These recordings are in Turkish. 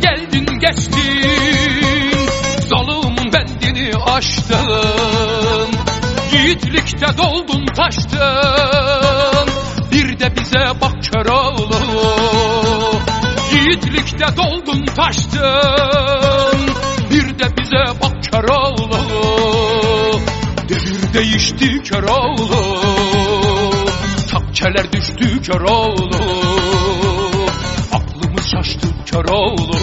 Geldin geçtin. Zalım bendini aştın. Yiğitlikte doldun taştın. Bir de bize bak Köroğlu Yiğitlikte doldun taştın. Bir de bize bak Köroğlu Devir değişti Köroğlu Takçeler düştü Köroğlu Aklımız şaştı Köroğlu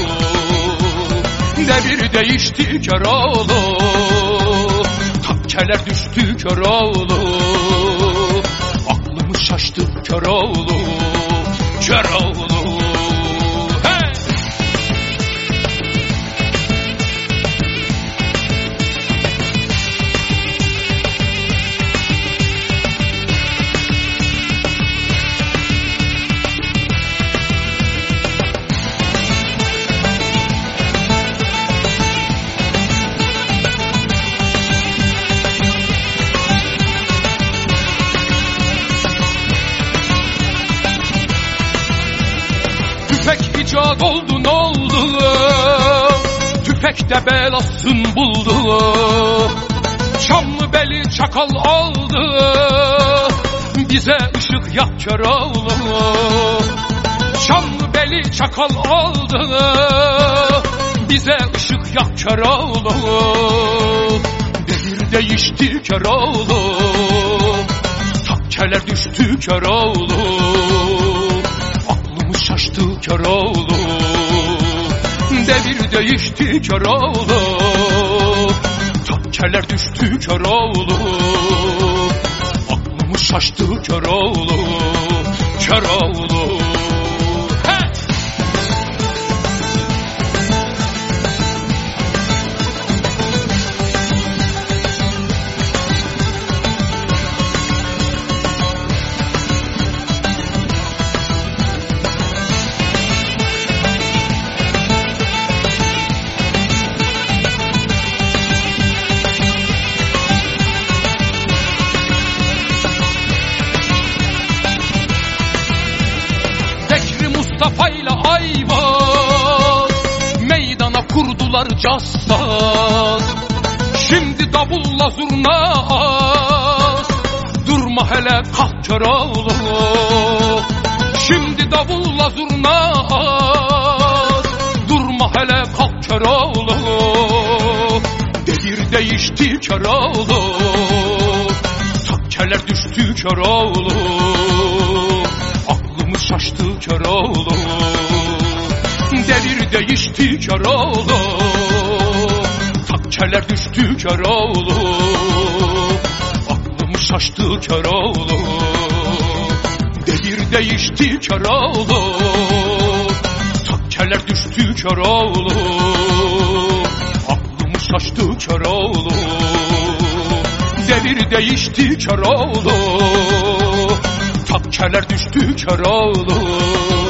Devir değişti Köroğlu Takçeler düştü Köroğlu Aklımız şaştı Köroğlu Köroğlu Tüfekte belasın buldu. Çamlı beli çakal aldı. Bize ışık yak Köroğlu. Çamlı beli çakal aldı. Bize ışık yak Köroğlu. Devir değişti Köroğlu. Takkeler düştü Köroğlu. Aklımız şaştı Köroğlu Devir değişti Köroğlu Takkeler düştü Köroğlu Aklımız şaştı Köroğlu Köroğlu cassaz Şimdi davulla zurna az Durma hele kalk Köroğlu Şimdi davulla zurna az Durma hele kalk Köroğlu Devir değişti Köroğlu Takkeler düştü Köroğlu Aklımız şaştı Köroğlu Devir değişti Köroğlu Takkeler düştü Köroğlu Aklımız şaştı Köroğlu Devir değişti Köroğlu Takkeler düştü Köroğlu Aklımız şaştı Köroğlu Devir değişti Köroğlu Takkeler düştü Köroğlu